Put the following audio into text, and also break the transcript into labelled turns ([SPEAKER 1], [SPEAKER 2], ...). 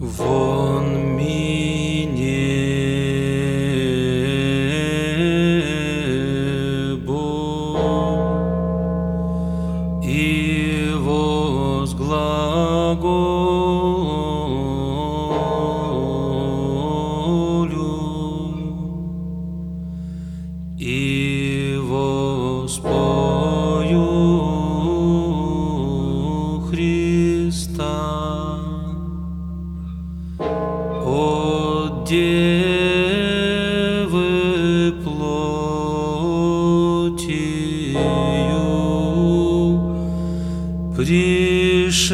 [SPEAKER 1] Вон ми небо и возглаголю. И воспою Христа Девы плотью пришедшая